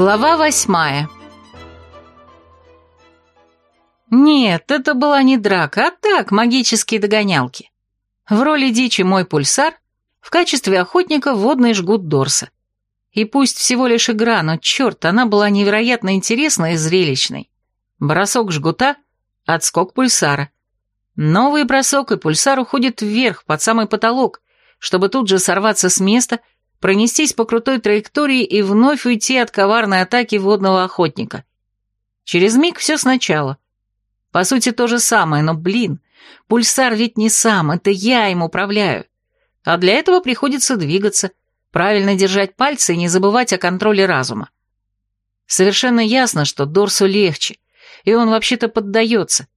Глава восьмая Нет, это была не драка, а так, магические догонялки. В роли дичи мой пульсар, в качестве охотника водный жгут Дорса. И пусть всего лишь игра, но черт, она была невероятно интересной и зрелищной. Бросок жгута, отскок пульсара. Новый бросок, и пульсар уходит вверх, под самый потолок, чтобы тут же сорваться с места пронестись по крутой траектории и вновь уйти от коварной атаки водного охотника. Через миг все сначала. По сути, то же самое, но, блин, пульсар ведь не сам, это я им управляю. А для этого приходится двигаться, правильно держать пальцы и не забывать о контроле разума. Совершенно ясно, что Дорсу легче, и он вообще-то поддается.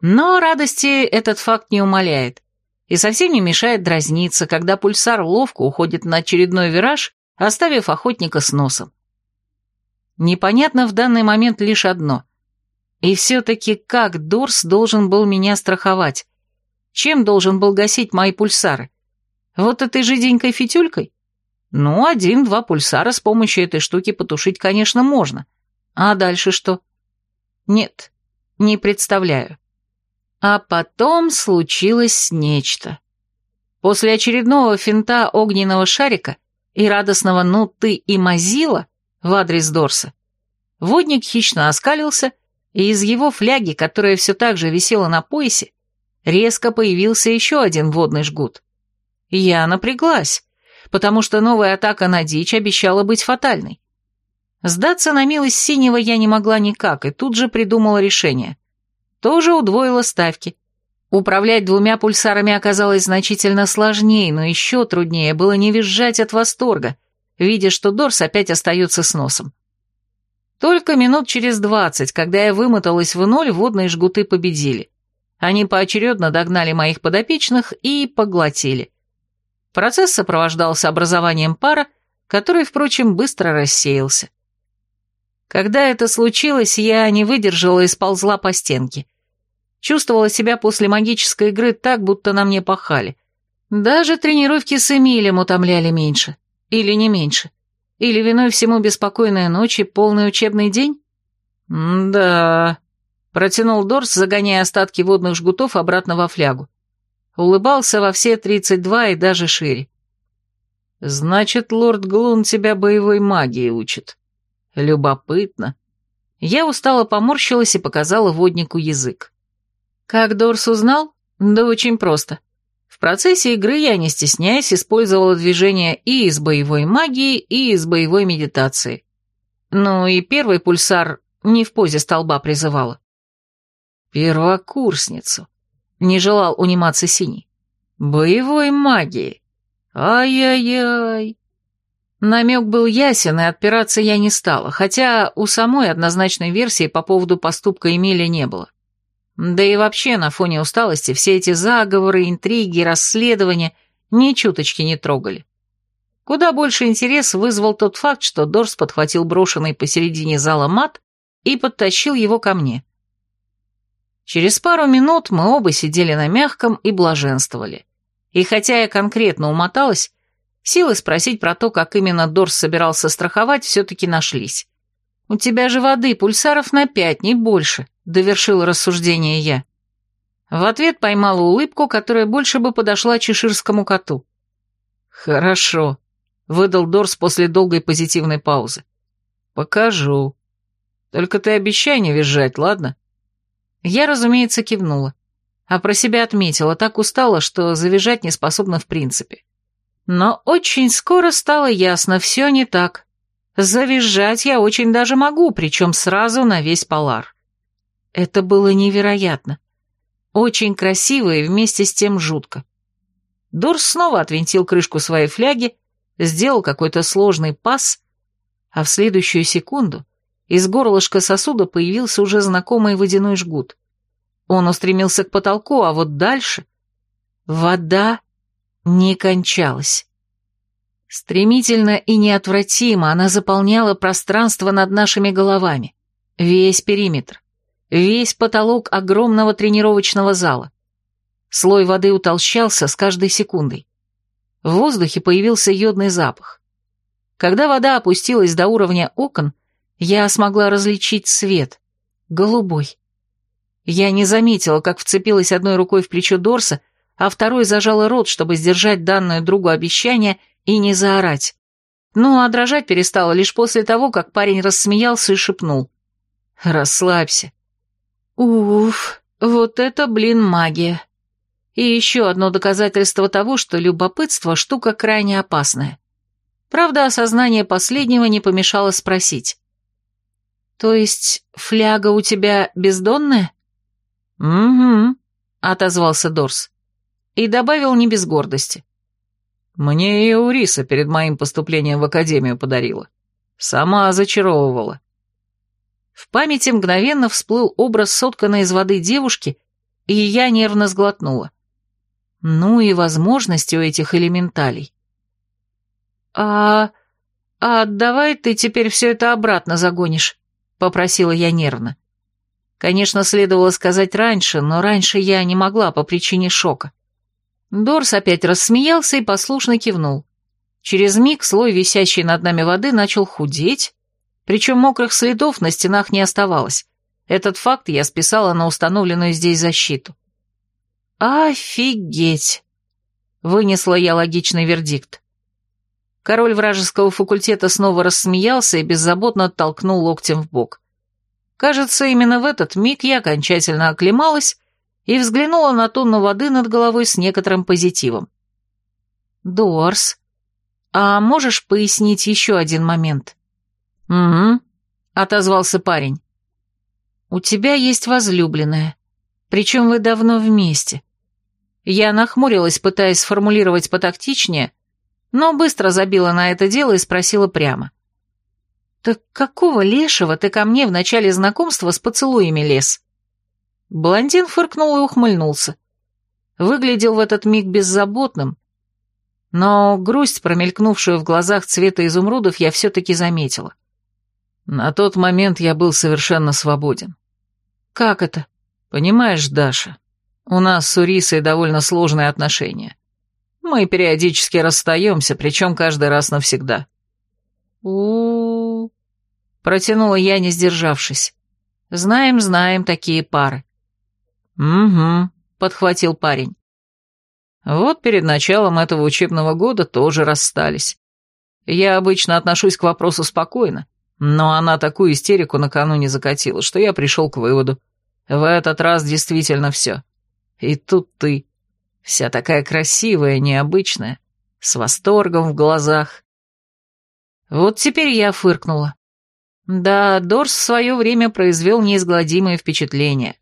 Но радости этот факт не умаляет и совсем не мешает дразниться, когда пульсар ловко уходит на очередной вираж, оставив охотника с носом. Непонятно в данный момент лишь одно. И все-таки как Дорс должен был меня страховать? Чем должен был гасить мои пульсары? Вот этой жиденькой фитюлькой? Ну, один-два пульсара с помощью этой штуки потушить, конечно, можно. А дальше что? Нет, не представляю. А потом случилось нечто. После очередного финта огненного шарика и радостного «ну ты и мазила» в адрес Дорса, водник хищно оскалился, и из его фляги, которая все так же висела на поясе, резко появился еще один водный жгут. Я напряглась, потому что новая атака на дичь обещала быть фатальной. Сдаться на милость синего я не могла никак, и тут же придумала решение тоже удвоила ставки. Управлять двумя пульсарами оказалось значительно сложнее, но еще труднее было не визжать от восторга, видя, что Дорс опять остается с носом. Только минут через двадцать, когда я вымоталась в ноль, водные жгуты победили. Они поочередно догнали моих подопечных и поглотили. Процесс сопровождался образованием пара, который, впрочем, быстро рассеялся. Когда это случилось, я не выдержала и сползла по стенке. Чувствовала себя после магической игры так, будто на мне пахали. Даже тренировки с Эмилем утомляли меньше. Или не меньше. Или виной всему беспокойная ночь и полный учебный день? «Да...» — протянул Дорс, загоняя остатки водных жгутов обратно во флягу. Улыбался во все тридцать два и даже шире. «Значит, лорд Глун тебя боевой магии учит. Любопытно. Я устало поморщилась и показала воднику язык. Как Дорс узнал? Да очень просто. В процессе игры я, не стесняясь, использовала движения и из боевой магии, и из боевой медитации. Ну и первый пульсар не в позе столба призывала. Первокурсницу. Не желал униматься синий. Боевой магии. Ай-яй-яй. Намек был ясен, и отпираться я не стала, хотя у самой однозначной версии по поводу поступка Эмиля не было. Да и вообще на фоне усталости все эти заговоры, интриги, расследования ни чуточки не трогали. Куда больше интерес вызвал тот факт, что Дорс подхватил брошенный посередине зала мат и подтащил его ко мне. Через пару минут мы оба сидели на мягком и блаженствовали. И хотя я конкретно умоталась, Силы спросить про то, как именно Дорс собирался страховать, все-таки нашлись. «У тебя же воды, пульсаров на пять, не больше», — довершил рассуждение я. В ответ поймала улыбку, которая больше бы подошла чеширскому коту. «Хорошо», — выдал Дорс после долгой позитивной паузы. «Покажу. Только ты обещай не визжать, ладно?» Я, разумеется, кивнула, а про себя отметила, так устала, что завизжать не способна в принципе. Но очень скоро стало ясно, все не так. Завизжать я очень даже могу, причем сразу на весь полар. Это было невероятно. Очень красиво и вместе с тем жутко. Дорс снова отвинтил крышку своей фляги, сделал какой-то сложный пас, а в следующую секунду из горлышка сосуда появился уже знакомый водяной жгут. Он устремился к потолку, а вот дальше... Вода не кончалась. Стремительно и неотвратимо она заполняла пространство над нашими головами, весь периметр, весь потолок огромного тренировочного зала. Слой воды утолщался с каждой секундой. В воздухе появился йодный запах. Когда вода опустилась до уровня окон, Я смогла различить свет. Голубой. Я не заметила, как вцепилась одной рукой в плечо Дорса, а второй зажала рот, чтобы сдержать данное другу обещание и не заорать. Ну, а дрожать перестала лишь после того, как парень рассмеялся и шепнул. «Расслабься». Уф, вот это, блин, магия. И еще одно доказательство того, что любопытство – штука крайне опасная. Правда, осознание последнего не помешало спросить. «То есть фляга у тебя бездонная?» «Угу», — отозвался Дорс. И добавил не без гордости. «Мне ее Уриса перед моим поступлением в академию подарила. Сама зачаровывала». В памяти мгновенно всплыл образ сотканной из воды девушки, и я нервно сглотнула. Ну и возможности у этих элементалей. «А... а давай ты теперь все это обратно загонишь», — попросила я нервно. Конечно, следовало сказать раньше, но раньше я не могла по причине шока. Дорс опять рассмеялся и послушно кивнул. Через миг слой, висящий над нами воды, начал худеть, причем мокрых следов на стенах не оставалось. Этот факт я списала на установленную здесь защиту. «Офигеть!» — вынесла я логичный вердикт. Король вражеского факультета снова рассмеялся и беззаботно оттолкнул локтем в бок. Кажется, именно в этот миг я окончательно оклемалась и взглянула на тонну воды над головой с некоторым позитивом. «Дорс, а можешь пояснить еще один момент?» «Угу», — отозвался парень. «У тебя есть возлюбленная, причем вы давно вместе. Я нахмурилась, пытаясь сформулировать потактичнее, но быстро забила на это дело и спросила прямо. «Так какого лешего ты ко мне в начале знакомства с поцелуями лез?» Блондин фыркнул и ухмыльнулся. Выглядел в этот миг беззаботным, но грусть, промелькнувшую в глазах цвета изумрудов, я все-таки заметила. На тот момент я был совершенно свободен. «Как это?» «Понимаешь, Даша, у нас с Урисой довольно сложные отношения. Мы периодически расстаемся, причем каждый раз навсегда. у, протянула я, не сдержавшись. «Знаем, знаем такие пары». «Угу», — подхватил парень. Вот перед началом этого учебного года тоже расстались. Я обычно отношусь к вопросу спокойно, но она такую истерику накануне закатила, что я пришел к выводу. В этот раз действительно все. И тут ты, вся такая красивая, необычная, с восторгом в глазах. Вот теперь я фыркнула. Да, Дорс в свое время произвел неизгладимое впечатление.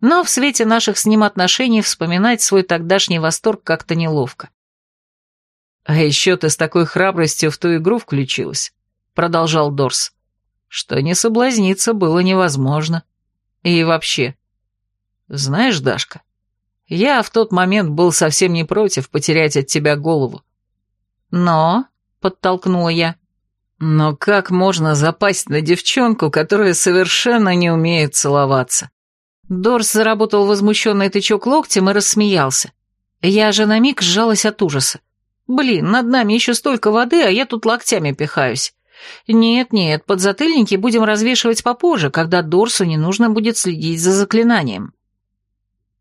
Но в свете наших с ним отношений вспоминать свой тогдашний восторг как-то неловко. «А еще ты с такой храбростью в ту игру включилась», — продолжал Дорс, — «что не соблазниться было невозможно. И вообще, знаешь, Дашка, я в тот момент был совсем не против потерять от тебя голову. Но, — подтолкнула я, — но как можно запасть на девчонку, которая совершенно не умеет целоваться? Дорс заработал возмущенный тычок локтем и рассмеялся. Я же на миг сжалась от ужаса. Блин, над нами еще столько воды, а я тут локтями пихаюсь. Нет-нет, подзатыльники будем развешивать попозже, когда Дорсу не нужно будет следить за заклинанием.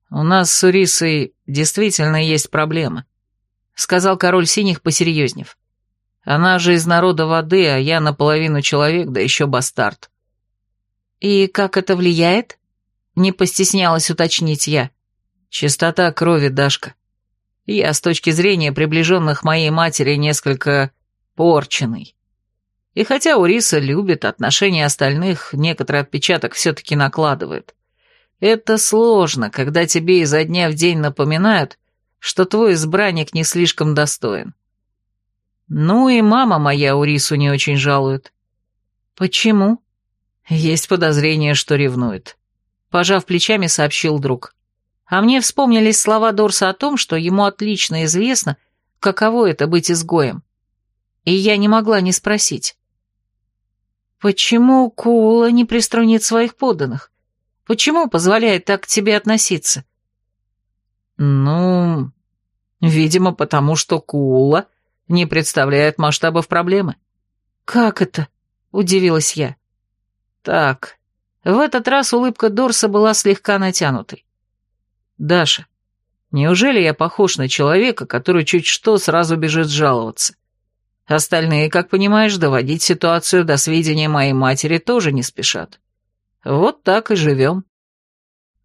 «У нас с Урисой действительно есть проблема», — сказал король синих, посерьезнев. «Она же из народа воды, а я наполовину человек, да еще бастард». «И как это влияет?» — не постеснялась уточнить я. «Чистота крови, Дашка. Я с точки зрения приближенных моей матери несколько порченый. И хотя Уриса любит, отношения остальных некоторый отпечаток все-таки накладывает. Это сложно, когда тебе изо дня в день напоминают, что твой избранник не слишком достоин. Ну и мама моя Урису не очень жалует. Почему? Есть подозрение, что ревнует. Пожав плечами, сообщил друг. А мне вспомнились слова Дорса о том, что ему отлично известно, каково это быть изгоем. И я не могла не спросить. Почему Кула не приструнит своих подданных? Почему позволяет так к тебе относиться?» «Ну, видимо, потому что Кула не представляет масштабов проблемы». «Как это?» — удивилась я. Так, в этот раз улыбка Дорса была слегка натянутой. Даша, неужели я похож на человека, который чуть что сразу бежит жаловаться? Остальные, как понимаешь, доводить ситуацию до сведения моей матери тоже не спешат. Вот так и живем.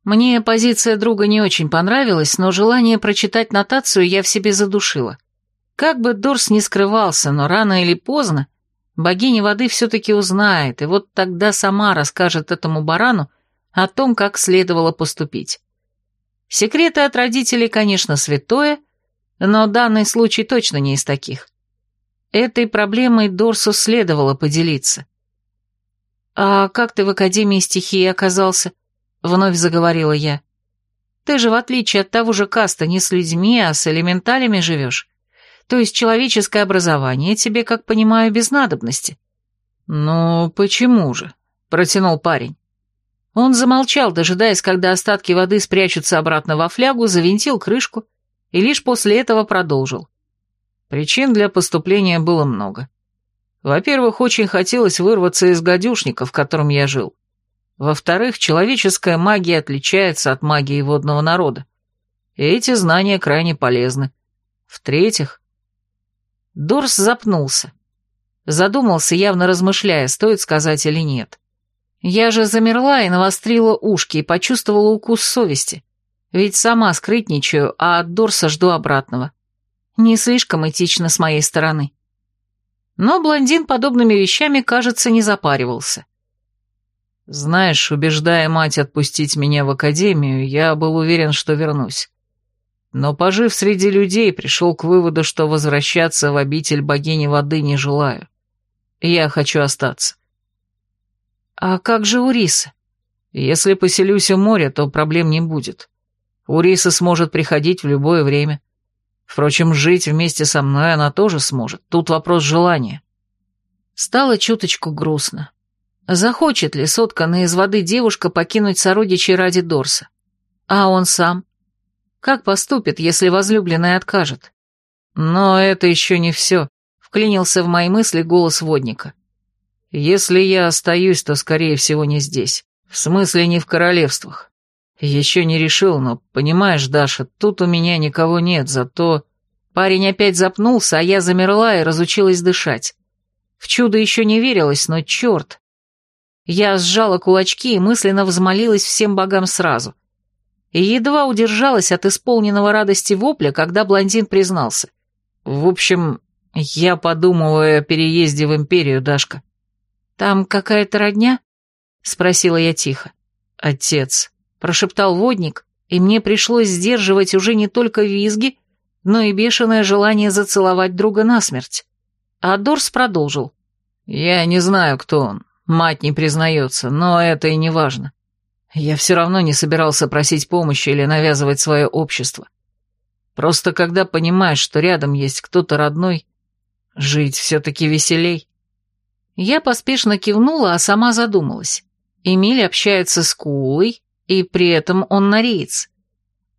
Мне позиция друга не очень понравилась, но желание прочитать нотацию я в себе задушила. Как бы Дорс не скрывался, но рано или поздно богиня воды все-таки узнает, и вот тогда сама расскажет этому барану о том, как следовало поступить. Секреты от родителей, конечно, святое, но данный случай точно не из таких. Этой проблемой Дорсу следовало поделиться. «А как ты в Академии стихии оказался?» — вновь заговорила я. «Ты же, в отличие от того же каста, не с людьми, а с элементалями живешь. То есть человеческое образование тебе, как понимаю, без надобности». «Ну, почему же?» — протянул парень. Он замолчал, дожидаясь, когда остатки воды спрячутся обратно во флягу, завинтил крышку и лишь после этого продолжил. Причин для поступления было много. Во-первых, очень хотелось вырваться из гадюшника, в котором я жил. Во-вторых, человеческая магия отличается от магии водного народа. И эти знания крайне полезны. В-третьих... Дорс запнулся. Задумался, явно размышляя, стоит сказать или нет. Я же замерла и навострила ушки и почувствовала укус совести. Ведь сама скрытничаю, а от Дорса жду обратного. Не слишком этично с моей стороны. Но блондин подобными вещами, кажется, не запаривался. Знаешь, убеждая мать отпустить меня в академию, я был уверен, что вернусь. Но, пожив среди людей, пришел к выводу, что возвращаться в обитель богини воды не желаю. Я хочу остаться. А как же Уриса? Если поселюсь у моря, то проблем не будет. Уриса сможет приходить в любое время. Впрочем, жить вместе со мной она тоже сможет. Тут вопрос желания. Стало чуточку грустно. Захочет ли сотканная из воды девушка покинуть сородичей ради Дорса? А он сам? Как поступит, если возлюбленный откажет? Но это еще не все, вклинился в мои мысли голос водника. Если я остаюсь, то, скорее всего, не здесь. В смысле, не в королевствах. Еще не решил, но, понимаешь, Даша, тут у меня никого нет, зато... Парень опять запнулся, а я замерла и разучилась дышать. В чудо еще не верилось, но черт. Я сжала кулачки и мысленно взмолилась всем богам сразу. И едва удержалась от исполненного радости вопля, когда блондин признался. В общем, я подумываю о переезде в Империю, Дашка. Там какая-то родня? Спросила я тихо. Отец прошептал водник, и мне пришлось сдерживать уже не только визги, но и бешеное желание зацеловать друга насмерть. А Дорс продолжил. «Я не знаю, кто он. Мать не признается, но это и не важно. Я все равно не собирался просить помощи или навязывать свое общество. Просто когда понимаешь, что рядом есть кто-то родной, жить все-таки веселей». Я поспешно кивнула, а сама задумалась. Эмиль общается с Кулой, и при этом он нореец.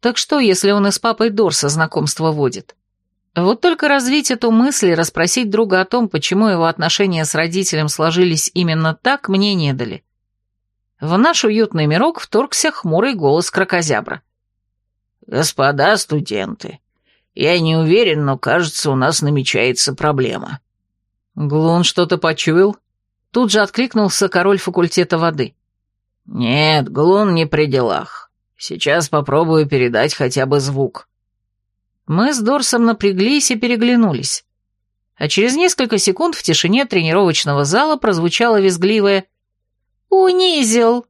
Так что, если он и с папой Дорса знакомство водит? Вот только развить эту мысль и расспросить друга о том, почему его отношения с родителем сложились именно так, мне не дали. В наш уютный мирок вторгся хмурый голос крокозябра. «Господа студенты, я не уверен, но, кажется, у нас намечается проблема». Глун что-то почуял? Тут же откликнулся король факультета воды. «Нет, Глун не при делах. Сейчас попробую передать хотя бы звук». Мы с Дорсом напряглись и переглянулись. А через несколько секунд в тишине тренировочного зала прозвучало визгливое «Унизил!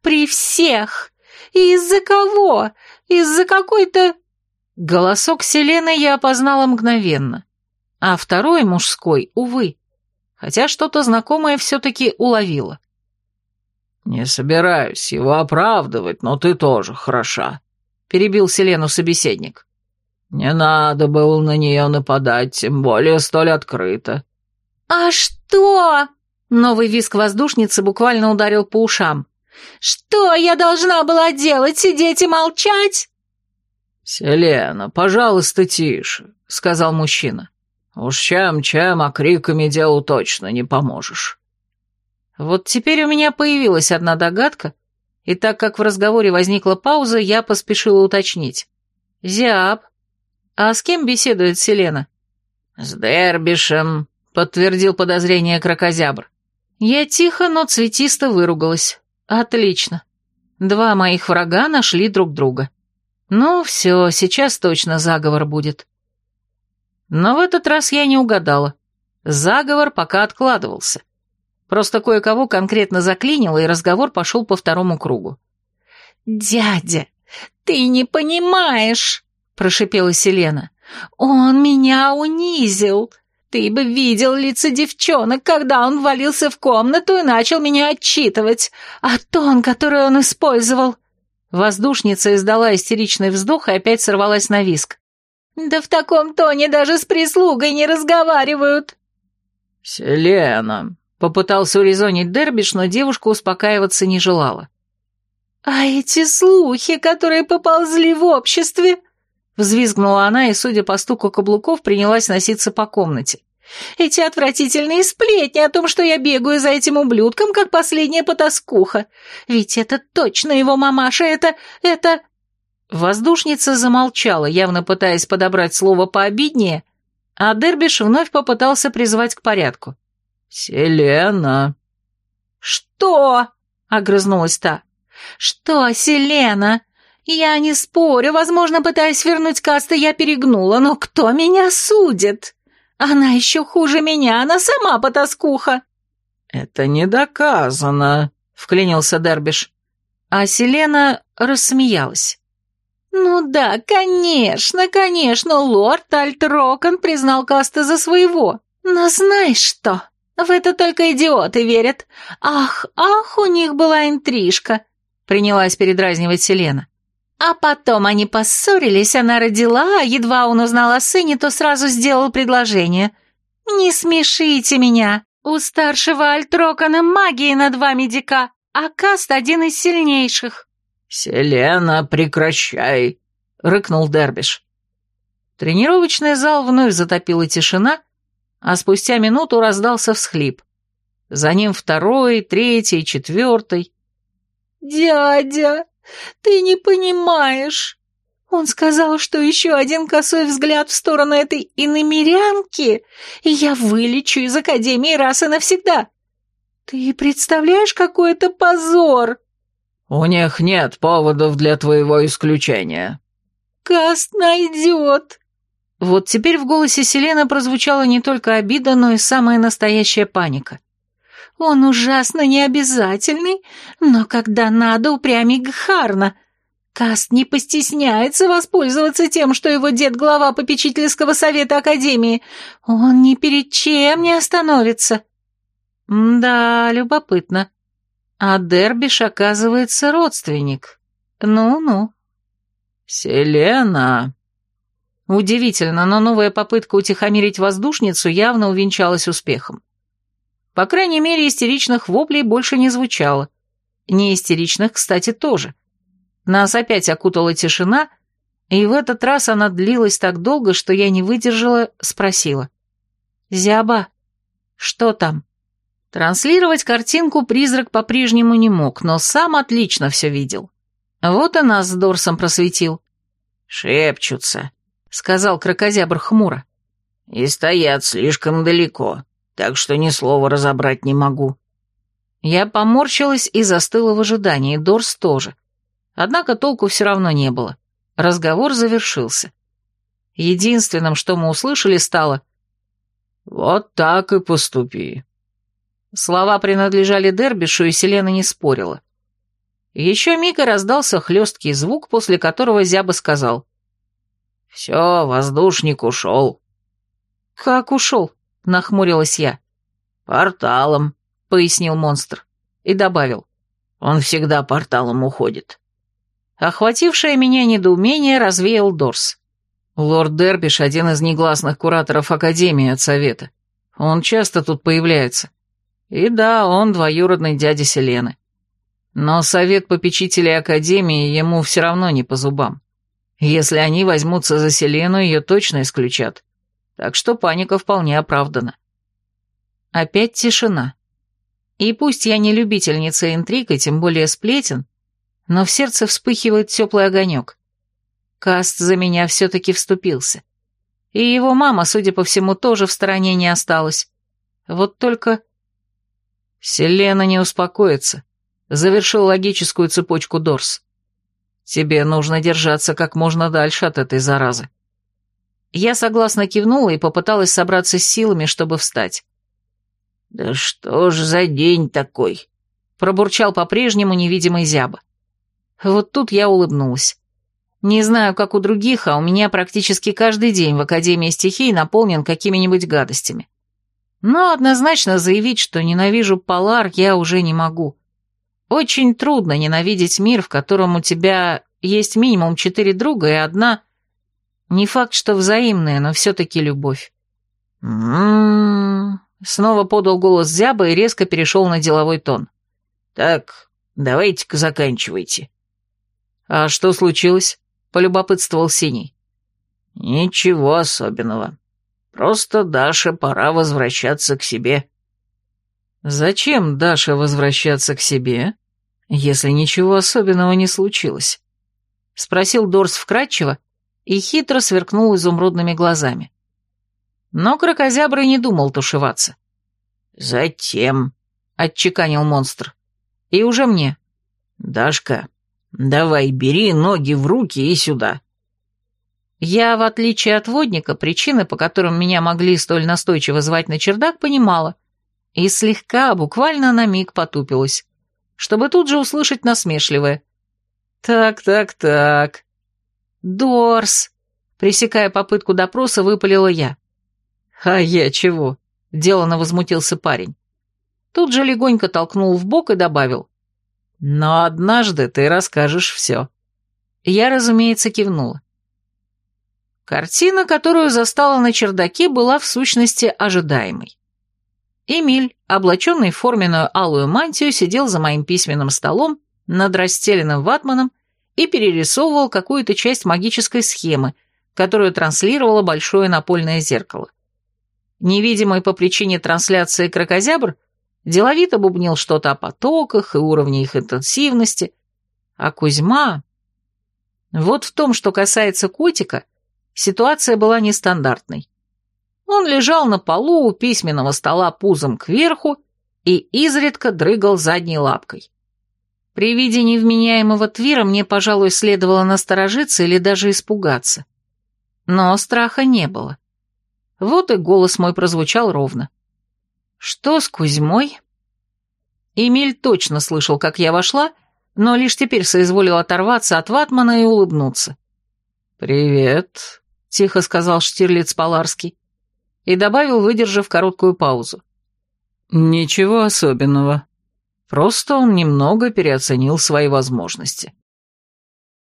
При всех! Из-за кого? Из-за какой-то...» Голосок Селены я опознала мгновенно, а второй, мужской, увы, хотя что-то знакомое все-таки уловила. «Не собираюсь его оправдывать, но ты тоже хороша», — перебил Селену собеседник. «Не надо было на нее нападать, тем более столь открыто». «А что?» — новый виск воздушницы буквально ударил по ушам. «Что я должна была делать, сидеть и молчать?» «Селена, пожалуйста, тише», — сказал мужчина. «Уж чем-чем, а криками делу точно не поможешь». Вот теперь у меня появилась одна догадка, и так как в разговоре возникла пауза, я поспешила уточнить. «Зиаб, а с кем беседует Селена?» «С Дербишем», — подтвердил подозрение крокозябр. Я тихо, но цветисто выругалась. «Отлично. Два моих врага нашли друг друга. Ну, все, сейчас точно заговор будет». Но в этот раз я не угадала. Заговор пока откладывался. Просто кое-кого конкретно заклинило, и разговор пошел по второму кругу. «Дядя, ты не понимаешь!» — прошипела Селена. «Он меня унизил. Ты бы видел лица девчонок, когда он ввалился в комнату и начал меня отчитывать. А тон, который он использовал...» Воздушница издала истеричный вздох и опять сорвалась на виск. «Да в таком тоне даже с прислугой не разговаривают!» «Селена!» — попытался урезонить Дербиш, но девушка успокаиваться не желала. «А эти слухи, которые поползли в обществе...» Взвизгнула она и, судя по стуку каблуков, принялась носиться по комнате. «Эти отвратительные сплетни о том, что я бегаю за этим ублюдком, как последняя потаскуха. Ведь это точно его мамаша, это... это...» Воздушница замолчала, явно пытаясь подобрать слово пообиднее, а Дербиш вновь попытался призвать к порядку. «Селена!» «Что?» — огрызнулась та. «Что, Селена? Я не спорю, возможно, пытаясь вернуть касты, я перегнула, но кто меня судит? Она еще хуже меня, она сама потаскуха». «Это не доказано», — вклинился Дербиш. А Селена рассмеялась. «Ну да, конечно, конечно, лорд Альтрокон признал Каста за своего. Но знаешь что? В это только идиоты верят. Ах, ах, у них была интрижка», — принялась передразнивать Селена. А потом они поссорились, она родила, а едва он узнал о сыне, то сразу сделал предложение. «Не смешите меня. У старшего Альтрокона магии над вами дика, а Каст один из сильнейших». «Селена, прекращай!» — рыкнул Дербиш. Тренировочный зал вновь затопила тишина, а спустя минуту раздался всхлип. За ним второй, третий, четвертый. «Дядя, ты не понимаешь!» Он сказал, что еще один косой взгляд в сторону этой иномерянки, и я вылечу из Академии раз и навсегда. Ты представляешь, какой это позор!» «У них нет поводов для твоего исключения». «Каст найдет». Вот теперь в голосе Селена прозвучала не только обида, но и самая настоящая паника. «Он ужасно необязательный, но когда надо, упрямей Гхарна. Каст не постесняется воспользоваться тем, что его дед глава попечительского совета Академии. Он ни перед чем не остановится». «Да, любопытно. А Дербиш, оказывается, родственник. Ну-ну. Селена. Удивительно, но новая попытка утихомирить воздушницу явно увенчалась успехом. По крайней мере, истеричных воплей больше не звучало. Не истеричных, кстати, тоже. Нас опять окутала тишина, и в этот раз она длилась так долго, что я не выдержала, спросила. «Зяба, что там?» Транслировать картинку призрак по-прежнему не мог, но сам отлично все видел. Вот и нас с Дорсом просветил. «Шепчутся», — сказал крокозябр хмуро. «И стоят слишком далеко, так что ни слова разобрать не могу». Я поморщилась и застыла в ожидании, Дорс тоже. Однако толку все равно не было. Разговор завершился. Единственным, что мы услышали, стало «Вот так и поступи». Слова принадлежали Дербишу, и Селена не спорила. Еще миг и раздался хлесткий звук, после которого Зяба сказал. «Все, воздушник ушел». «Как ушел?» — нахмурилась я. «Порталом», — пояснил монстр. И добавил. «Он всегда порталом уходит». Охватившее меня недоумение развеял Дорс. Лорд Дербиш — один из негласных кураторов Академии от Совета. Он часто тут появляется. И да, он двоюродный дядя Селены. Но совет попечителей Академии ему все равно не по зубам. Если они возьмутся за Селену, ее точно исключат. Так что паника вполне оправдана. Опять тишина. И пусть я не любительница интриг и тем более сплетен, но в сердце вспыхивает теплый огонек. Каст за меня все-таки вступился. И его мама, судя по всему, тоже в стороне не осталась. Вот только... Селена не успокоится. Завершил логическую цепочку Дорс. Тебе нужно держаться как можно дальше от этой заразы. Я согласно кивнула и попыталась собраться с силами, чтобы встать. «Да что ж за день такой?» — пробурчал по-прежнему невидимый зяба. Вот тут я улыбнулась. Не знаю, как у других, а у меня практически каждый день в Академии стихий наполнен какими-нибудь гадостями. Но однозначно заявить, что ненавижу Полар, я уже не могу. Очень трудно ненавидеть мир, в котором у тебя есть минимум четыре друга и одна... Не факт, что взаимная, но все-таки любовь. «М-м-м...» Снова подал голос Зяба и резко перешел на деловой тон. «Так, давайте-ка заканчивайте». «А что случилось?» — полюбопытствовал Синий. «Ничего особенного. Просто Даше пора возвращаться к себе». «Зачем Даше возвращаться к себе, если ничего особенного не случилось?» — спросил Дорс вкратчиво и хитро сверкнул изумрудными глазами. Но крокозябра не думал тушеваться. «Затем», — отчеканил монстр. «И уже мне». «Дашка, давай бери ноги в руки и сюда». Я, в отличие от водника, причины, по которым меня могли столь настойчиво звать на чердак, понимала. И слегка, буквально на миг потупилась, чтобы тут же услышать насмешливое. «Так, так, так...» «Дорс!» Пресекая попытку допроса, выпалила я. «А я чего?» — делано возмутился парень. Тут же легонько толкнул в бок и добавил. «Но однажды ты расскажешь все». Я, разумеется, кивнула. Картина, которую застала на чердаке, была в сущности ожидаемой. Эмиль, облаченный в форменную алую мантию, сидел за моим письменным столом над расстеленным ватманом и перерисовывал какую-то часть магической схемы, которую транслировало большое напольное зеркало. Невидимый по причине трансляции крокозябр деловито бубнил что-то о потоках и уровне их интенсивности, а Кузьма... Вот в том, что касается котика, ситуация была нестандартной. Он лежал на полу у письменного стола пузом кверху и изредка дрыгал задней лапкой. При виде невменяемого твира мне, пожалуй, следовало насторожиться или даже испугаться. Но страха не было. Вот и голос мой прозвучал ровно. «Что с Кузьмой?» Эмиль точно слышал, как я вошла, но лишь теперь соизволил оторваться от ватмана и улыбнуться. «Привет», — тихо сказал Штирлиц Поларский и добавил, выдержав короткую паузу. «Ничего особенного. Просто он немного переоценил свои возможности».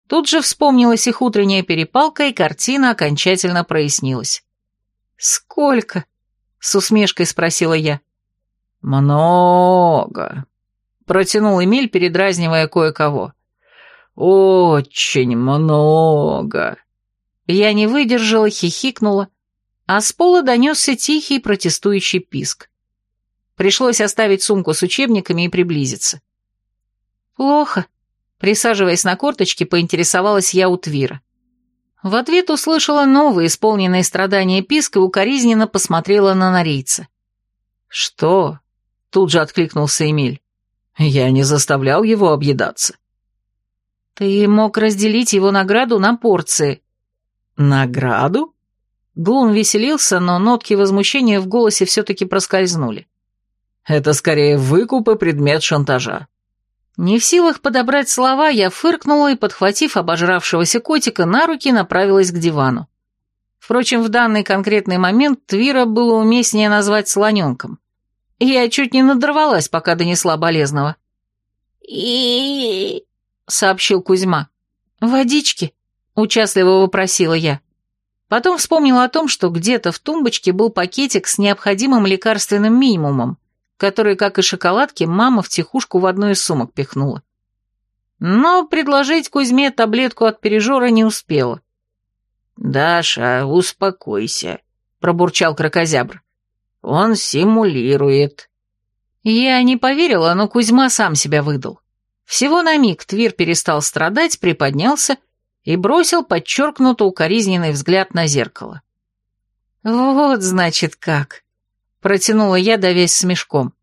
Тут же вспомнилась их утренняя перепалка, и картина окончательно прояснилась. «Сколько?» — с усмешкой спросила я. «Много», — протянул Эмиль, передразнивая кое-кого. «Очень много». Я не выдержала, хихикнула, а с пола донесся тихий протестующий писк. Пришлось оставить сумку с учебниками и приблизиться. «Плохо», — присаживаясь на корточки, поинтересовалась я у Твира. В ответ услышала новый, исполненный страдания писк и укоризненно посмотрела на норийца. «Что?» — тут же откликнулся Эмиль. «Я не заставлял его объедаться». «Ты мог разделить его награду на порции». «Награду?» Глун веселился, но нотки возмущения в голосе все-таки проскользнули. «Это скорее выкуп и предмет шантажа. Не в силах подобрать слова, я фыркнула и, подхватив обожравшегося котика, на руки направилась к дивану. Впрочем, в данный конкретный момент Твира было уместнее назвать слоненком. Я чуть не надорвалась, пока донесла болезного. и сообщил Кузьма. «Водички?» — участливо вопросила я. Потом вспомнила о том, что где-то в тумбочке был пакетик с необходимым лекарственным минимумом, который, как и шоколадки, мама в тихушку в одну из сумок пихнула. Но предложить Кузьме таблетку от пережора не успела. «Даша, успокойся», — пробурчал крокозябр. «Он симулирует». Я не поверила, но Кузьма сам себя выдал. Всего на миг Твир перестал страдать, приподнялся и бросил подчеркнуто укоризненный взгляд на зеркало. «Вот, значит, как!» — протянула я, давясь смешком.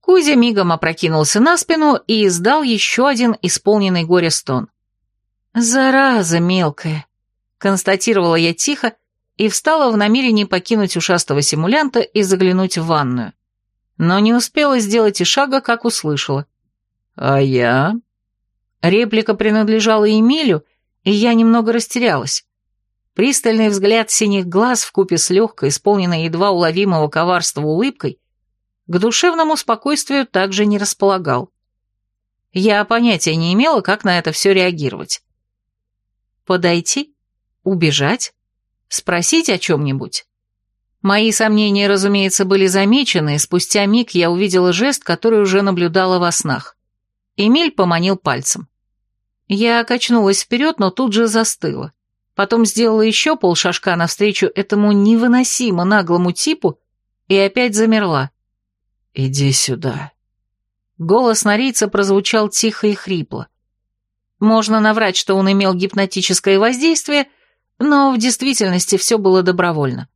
Кузя мигом опрокинулся на спину и издал еще один исполненный горе стон. «Зараза мелкая!» — констатировала я тихо и встала в намерении покинуть ушастого симулянта и заглянуть в ванную. Но не успела сделать и шага, как услышала. «А я?» Реплика принадлежала Эмилю, и я немного растерялась. Пристальный взгляд синих глаз вкупе с легкой, исполненной едва уловимого коварства улыбкой, к душевному спокойствию также не располагал. Я понятия не имела, как на это все реагировать. Подойти? Убежать? Спросить о чем-нибудь? Мои сомнения, разумеется, были замечены, и спустя миг я увидела жест, который уже наблюдала во снах. Эмиль поманил пальцем. Я качнулась вперед, но тут же застыла. Потом сделала еще полшажка навстречу этому невыносимо наглому типу и опять замерла. «Иди сюда». Голос норийца прозвучал тихо и хрипло. Можно наврать, что он имел гипнотическое воздействие, но в действительности все было добровольно.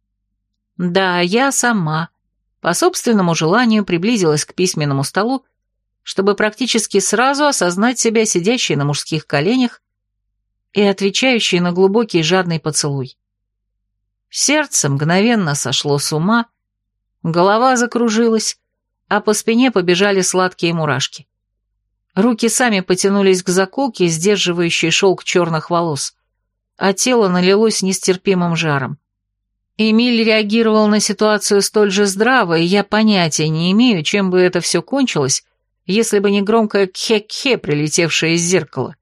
Да, я сама, по собственному желанию, приблизилась к письменному столу, чтобы практически сразу осознать себя сидящей на мужских коленях и отвечающей на глубокий жадный поцелуй. Сердце мгновенно сошло с ума, голова закружилась, а по спине побежали сладкие мурашки. Руки сами потянулись к заколке, сдерживающей шелк черных волос, а тело налилось нестерпимым жаром. Эмиль реагировал на ситуацию столь же здраво, и я понятия не имею, чем бы это все кончилось, если бы не громкое «кхе-кхе», прилетевшее из зеркала.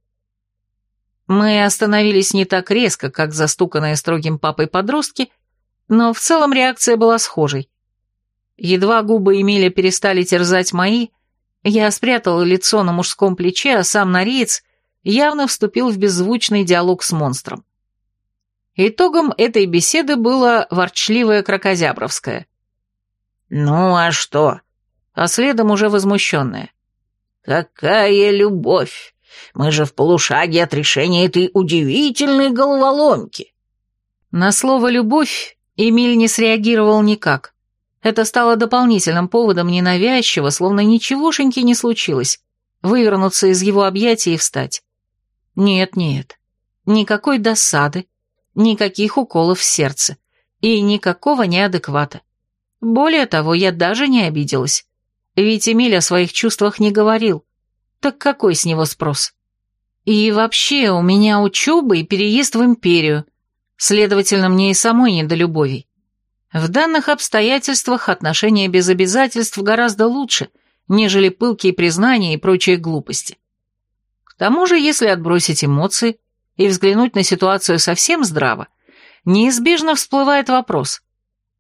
Мы остановились не так резко, как застуканные строгим папой подростки, но в целом реакция была схожей. Едва губы Эмиля перестали терзать мои, я спрятала лицо на мужском плече, а сам Нориец явно вступил в беззвучный диалог с монстром. Итогом этой беседы было ворчливое крокозябровское. «Ну а что?» А следом уже возмущенное. «Какая любовь! Мы же в полушаге от решения этой удивительной головоломки!» На слово «любовь» Эмиль не среагировал никак. Это стало дополнительным поводом ненавязчиво, словно ничегошеньки не случилось, вывернуться из его объятий и встать. Нет-нет, никакой досады, никаких уколов в сердце и никакого неадеквата. Более того, я даже не обиделась. Ведь Эмиль о своих чувствах не говорил. Так какой с него спрос? И вообще, у меня учеба и переезд в империю. Следовательно, мне и самой не до любовей. В данных обстоятельствах отношения без обязательств гораздо лучше, нежели пылкие признания и прочие глупости. К тому же, если отбросить эмоции и взглянуть на ситуацию совсем здраво, неизбежно всплывает вопрос,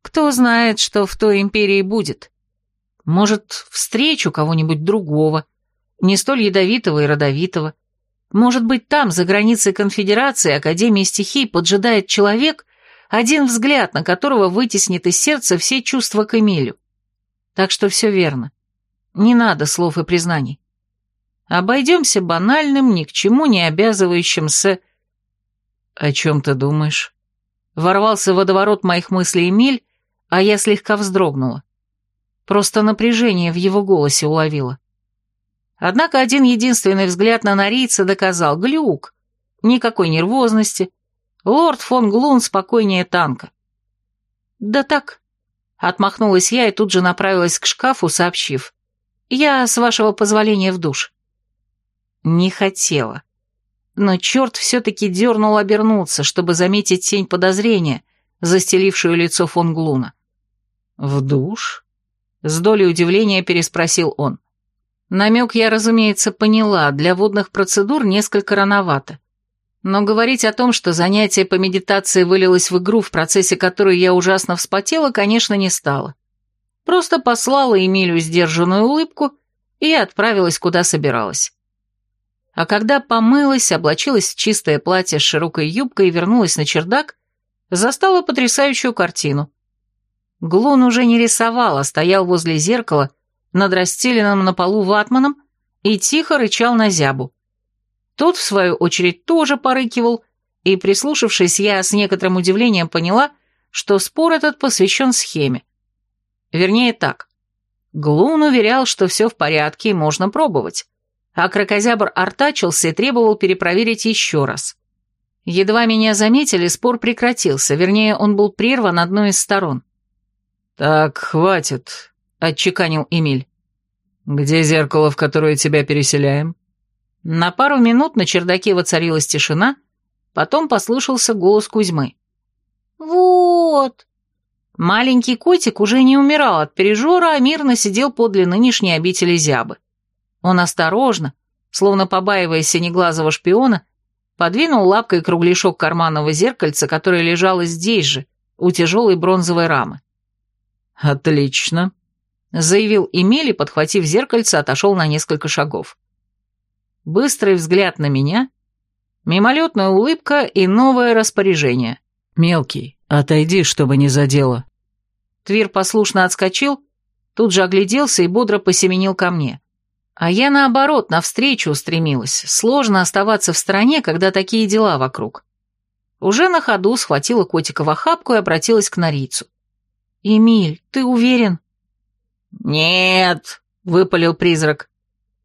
кто знает, что в той империи будет? Может, встречу кого-нибудь другого, не столь ядовитого и родовитого. Может быть, там, за границей конфедерации, Академии стихий, поджидает человек, один взгляд на которого вытеснит из сердца все чувства к Эмилю. Так что все верно. Не надо слов и признаний. Обойдемся банальным, ни к чему не обязывающим с... «О чем ты думаешь?» Ворвался в водоворот моих мыслей Эмиль, а я слегка вздрогнула. Просто напряжение в его голосе уловила. Однако один единственный взгляд на норийца доказал глюк. Никакой нервозности, Лорд фон Глун спокойнее танка. Да так. Отмахнулась я и тут же направилась к шкафу, сообщив. Я, с вашего позволения, в душ. Не хотела. Но черт все-таки дернул обернуться, чтобы заметить тень подозрения, застелившую лицо фон Глуна. «В душ?» С долей удивления переспросил он. Намек я, разумеется, поняла, для водных процедур несколько рановато. Но говорить о том, что занятие по медитации вылилось в игру, в процессе которой я ужасно вспотела, конечно, не стала. Просто послала Эмилю сдержанную улыбку и отправилась, куда собиралась. А когда помылась, облачилась в чистое платье с широкой юбкой и вернулась на чердак, застала потрясающую картину. Глун уже не рисовал, а стоял возле зеркала, над расстеленным на полу ватманом и тихо рычал на зябу. Тот, в свою очередь, тоже порыкивал, и, прислушавшись, я с некоторым удивлением поняла, что спор этот посвящен схеме. Вернее так. Глун уверял, что все в порядке и можно пробовать, а крокозябр артачился и требовал перепроверить еще раз. Едва меня заметили, спор прекратился, вернее, он был прерван одной из сторон. «Так, хватит», — отчеканил Эмиль. «Где зеркало, в которое тебя переселяем?» На пару минут на чердаке воцарилась тишина, потом послышался голос Кузьмы. «Вот!» Маленький котик уже не умирал от пережора, а мирно сидел подле нынешней обители зябы. Он осторожно, словно побаиваясь синеглазого шпиона, подвинул лапкой кругляшок карманного зеркальца, которое лежало здесь же, у тяжелой бронзовой рамы. «Отлично», — заявил Эмиль и, подхватив зеркальце, отошел на несколько шагов. Быстрый взгляд на меня, мимолетная улыбка и новое распоряжение. «Мелкий, отойди, чтобы не задело». Твир послушно отскочил, тут же огляделся и бодро посеменил ко мне. А я, наоборот, навстречу устремилась. Сложно оставаться в стороне, когда такие дела вокруг. Уже на ходу схватила котика в охапку и обратилась к Норийцу. «Эмиль, ты уверен?» «Нет», — выпалил призрак.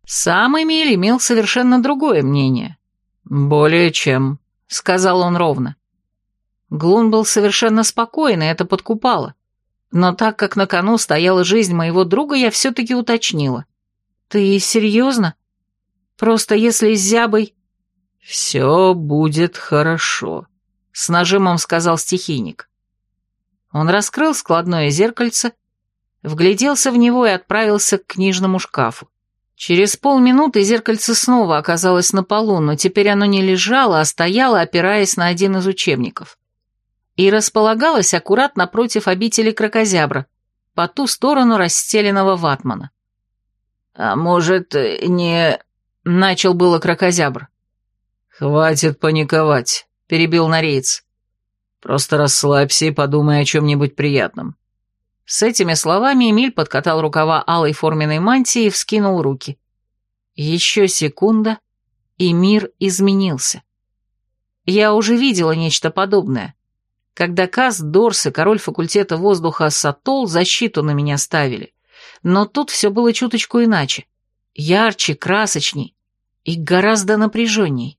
Сам Эмиль имел совершенно другое мнение. «Более чем», — сказал он ровно. Глун был совершенно спокоен, и это подкупало. Но так как на кону стояла жизнь моего друга, я все-таки уточнила. «Ты серьезно? Просто если с зябой...» «Все будет хорошо», — с нажимом сказал стихийник. Он раскрыл складное зеркальце, вгляделся в него и отправился к книжному шкафу. Через полминуты зеркальце снова оказалось на полу, но теперь оно не лежало, а стояло, опираясь на один из учебников и располагалась аккуратно напротив обители крокозябра, по ту сторону расстеленного ватмана. «А может, не...» — начал было крокозябр. «Хватит паниковать», — перебил Нореец. «Просто расслабься и подумай о чем-нибудь приятном». С этими словами Эмиль подкатал рукава алой форменной мантии и вскинул руки. Еще секунда, и мир изменился. Я уже видела нечто подобное когда Каз, Дорс и король факультета воздуха Сатол защиту на меня ставили. Но тут все было чуточку иначе. Ярче, красочней и гораздо напряженней.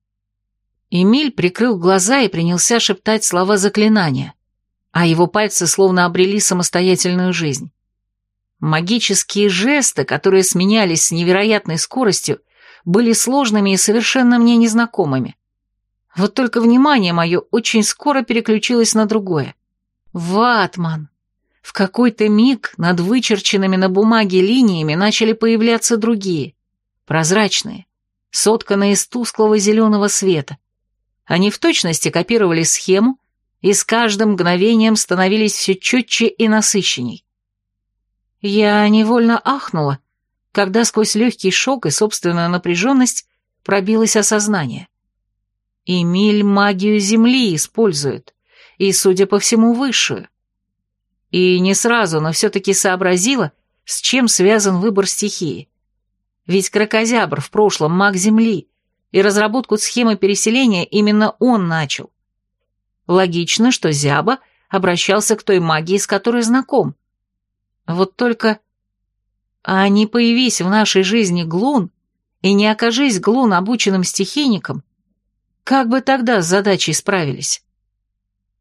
Эмиль прикрыл глаза и принялся шептать слова заклинания, а его пальцы словно обрели самостоятельную жизнь. Магические жесты, которые сменялись с невероятной скоростью, были сложными и совершенно мне незнакомыми. Вот только внимание мое очень скоро переключилось на другое. Ватман. В какой-то миг над вычерченными на бумаге линиями начали появляться другие, прозрачные, сотканные из тусклого зеленого света. Они в точности копировали схему и с каждым мгновением становились все четче и насыщенней. Я невольно ахнула, когда сквозь легкий шок и собственную напряженность пробилось осознание. Эмиль магию Земли использует, и, судя по всему, высшую. И не сразу, но все-таки сообразила, с чем связан выбор стихии. Ведь крокозябр в прошлом маг Земли, и разработку схемы переселения именно он начал. Логично, что Зяба обращался к той магии, с которой знаком. Вот только... А не появись в нашей жизни Глун, и не окажись Глун обученным стихийником, как бы тогда с задачей справились?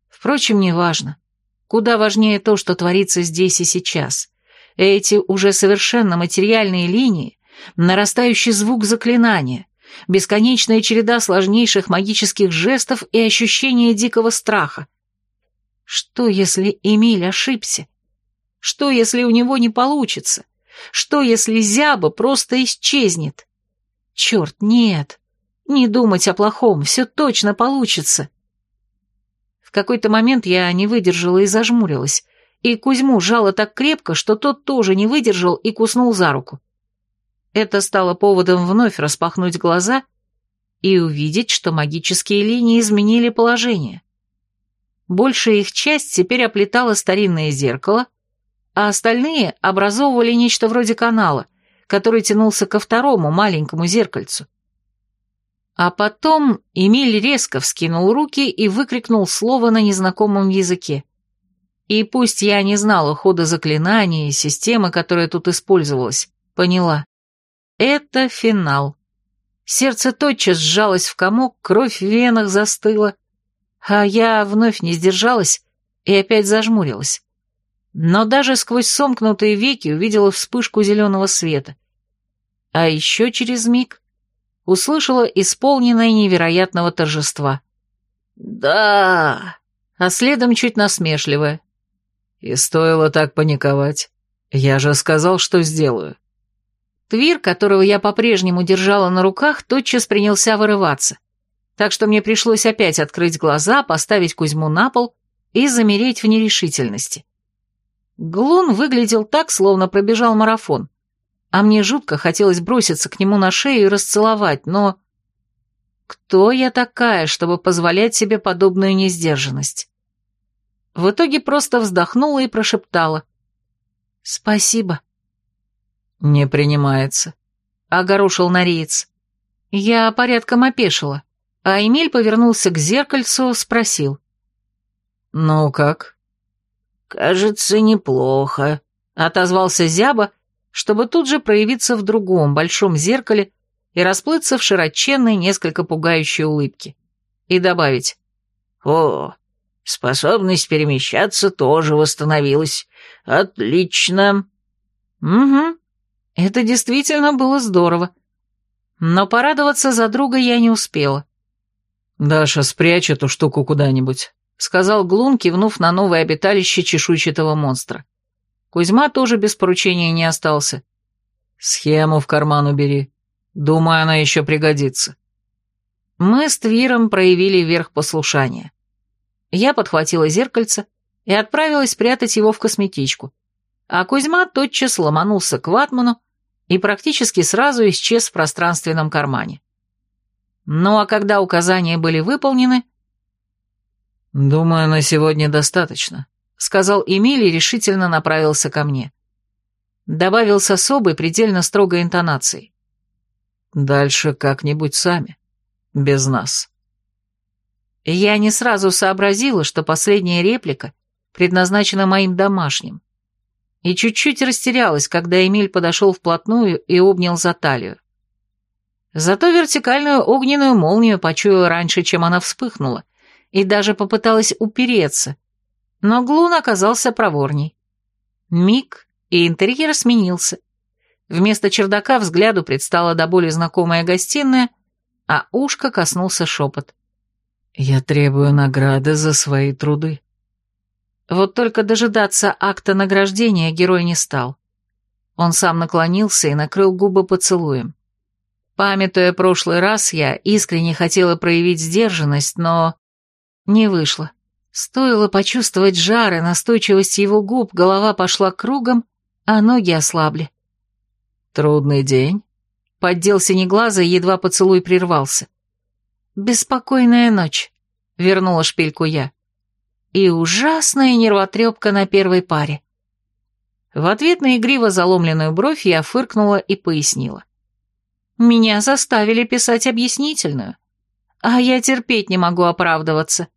Впрочем, неважно. Куда важнее то, что творится здесь и сейчас. Эти уже совершенно материальные линии, нарастающий звук заклинания, бесконечная череда сложнейших магических жестов и ощущение дикого страха. Что, если Эмиль ошибся? Что, если у него не получится? Что, если Зяба просто исчезнет? Черт, нет. Не думать о плохом, все точно получится. В какой-то момент я не выдержала и зажмурилась, и Кузьму жало так крепко, что тот тоже не выдержал и куснул за руку. Это стало поводом вновь распахнуть глаза и увидеть, что магические линии изменили положение. Большая их часть теперь оплетала старинное зеркало, а остальные образовывали нечто вроде канала, который тянулся ко второму маленькому зеркальцу. А потом Эмиль резко вскинул руки и выкрикнул слово на незнакомом языке. И пусть я не знала хода заклинания и системы, которая тут использовалась, поняла. Это финал. Сердце тотчас сжалось в комок, кровь в венах застыла, а я вновь не сдержалась и опять зажмурилась. Но даже сквозь сомкнутые веки увидела вспышку зеленого света. А еще через миг услышала исполненное невероятного торжества. «Да!» А следом чуть насмешливое. И стоило так паниковать. Я же сказал, что сделаю. Твир, которого я по-прежнему держала на руках, тотчас принялся вырываться. Так что мне пришлось опять открыть глаза, поставить Кузьму на пол и замереть в нерешительности. Глун выглядел так, словно пробежал марафон. А мне жутко хотелось броситься к нему на шею и расцеловать, но... Кто я такая, чтобы позволять себе подобную несдержанность? В итоге просто вздохнула и прошептала. «Спасибо». «Не принимается», — огорошил Нориец. Я порядком опешила, а Эмиль повернулся к зеркальцу, спросил. «Ну как?» «Кажется, неплохо», — отозвался Зяба, чтобы тут же проявиться в другом большом зеркале и расплыться в широченной, несколько пугающей улыбке. И добавить «О, Способность перемещаться тоже восстановилась. Отлично. Угу. Это действительно было здорово. Но порадоваться за друга я не успела. «Даша, спрячь эту штуку куда-нибудь», — сказал Глун, кивнув на новое обиталище чешуйчатого монстра. Кузьма тоже без поручения не остался. «Схему в карман убери. Думаю, она еще пригодится». Мы с Твиром проявили верх послушания. Я подхватила зеркальце и отправилась прятать его в косметичку, а Кузьма тотчас ломанулся к ватману и практически сразу исчез в пространственном кармане. Ну а когда указания были выполнены... «Думаю, на сегодня достаточно», — сказал Эмиль и решительно направился ко мне. Добавил с особой, предельно строгой интонацией. «Дальше как-нибудь сами, без нас». Я не сразу сообразила, что последняя реплика предназначена моим домашним. И чуть-чуть растерялась, когда Эмиль подошел вплотную и обнял за талию. Зато вертикальную огненную молнию почуяла раньше, чем она вспыхнула, и даже попыталась упереться. Но Глун оказался проворней. Миг, и интерьер сменился. Вместо чердака взгляду предстала до боли знакомая гостиная, а ушко коснулся шепот. Я требую награды за свои труды. Вот только дожидаться акта награждения герой не стал. Он сам наклонился и накрыл губы поцелуем. Памятуя прошлый раз, я искренне хотела проявить сдержанность, но не вышло. Стоило почувствовать жар и настойчивость его губ, голова пошла кругом, а ноги ослабли. «Трудный день?» Поддел синеглаза, едва поцелуй прервался. «Беспокойная ночь», — вернула шпильку я. «И ужасная нервотрепка на первой паре». В ответ на игриво заломленную бровь я фыркнула и пояснила. «Меня заставили писать объяснительную, а я терпеть не могу оправдываться».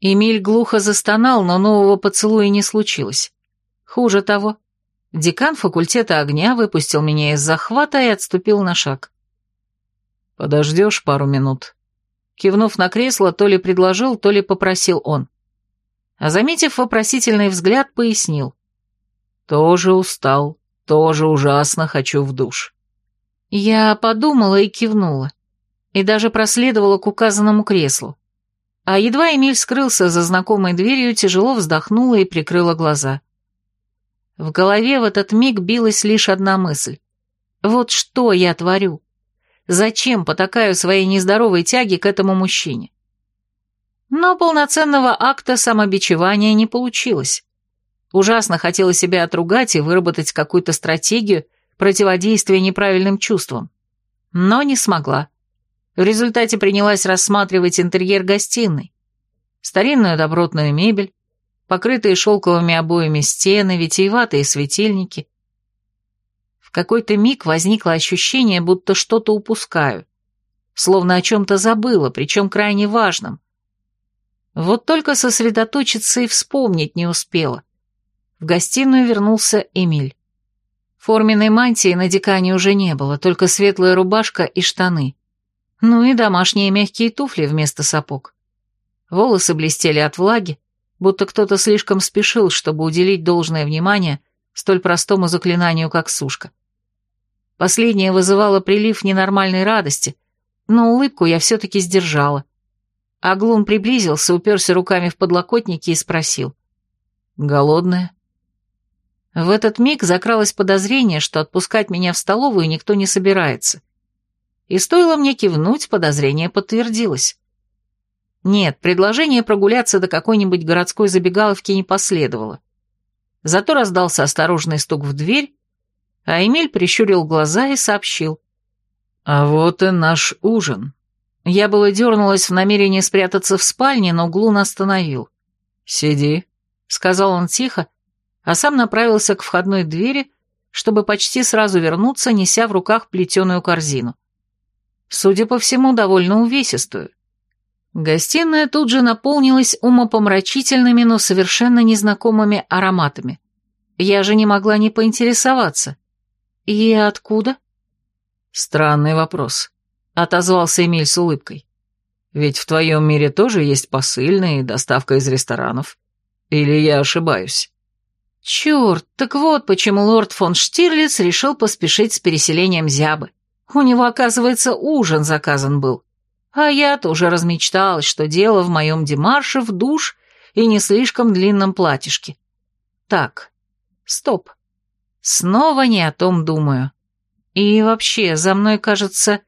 Эмиль глухо застонал, но нового поцелуя не случилось. Хуже того, декан факультета огня выпустил меня из захвата и отступил на шаг. «Подождешь пару минут?» Кивнув на кресло, то ли предложил, то ли попросил он. А заметив вопросительный взгляд, пояснил. «Тоже устал, тоже ужасно хочу в душ». Я подумала и кивнула, и даже проследовала к указанному креслу. А едва Эмиль скрылся за знакомой дверью, тяжело вздохнула и прикрыла глаза. В голове в этот миг билась лишь одна мысль. «Вот что я творю?» Зачем потакаю своей нездоровой тяги к этому мужчине? Но полноценного акта самобичевания не получилось. Ужасно хотела себя отругать и выработать какую-то стратегию противодействия неправильным чувствам. Но не смогла. В результате принялась рассматривать интерьер гостиной. Старинную добротную мебель, покрытые шелковыми обоями стены, витиеватые светильники. В какой-то миг возникло ощущение, будто что-то упускаю, словно о чем-то забыла, причем крайне важном. Вот только сосредоточиться и вспомнить не успела. В гостиную вернулся Эмиль. Форменной мантии на декане уже не было, только светлая рубашка и штаны. Ну и домашние мягкие туфли вместо сапог. Волосы блестели от влаги, будто кто-то слишком спешил, чтобы уделить должное внимание столь простому заклинанию, как сушка. Последнее вызывало прилив ненормальной радости, но улыбку я все-таки сдержала. Аглун приблизился, уперся руками в подлокотники и спросил. «Голодная?» В этот миг закралось подозрение, что отпускать меня в столовую никто не собирается. И стоило мне кивнуть, подозрение подтвердилось. Нет, предложение прогуляться до какой-нибудь городской забегаловки не последовало. Зато раздался осторожный стук в дверь, а Эмиль прищурил глаза и сообщил. «А вот и наш ужин». Я было дернулась в намерении спрятаться в спальне, но Глун остановил. «Сиди», — сказал он тихо, а сам направился к входной двери, чтобы почти сразу вернуться, неся в руках плетеную корзину. Судя по всему, довольно увесистую. Гостиная тут же наполнилась умопомрачительными, но совершенно незнакомыми ароматами. Я же не могла не поинтересоваться. «И откуда?» «Странный вопрос», — отозвался Эмиль с улыбкой. «Ведь в твоем мире тоже есть посыльные и доставка из ресторанов. Или я ошибаюсь?» Черт, так вот почему лорд фон Штирлиц решил поспешить с переселением Зябы. У него, оказывается, ужин заказан был. А я-то уже размечталась, что дело в моем демарше в душ и не слишком длинном платьишке. Так, стоп. Снова не о том думаю. И вообще, за мной, кажется...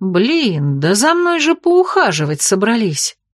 Блин, да за мной же поухаживать собрались.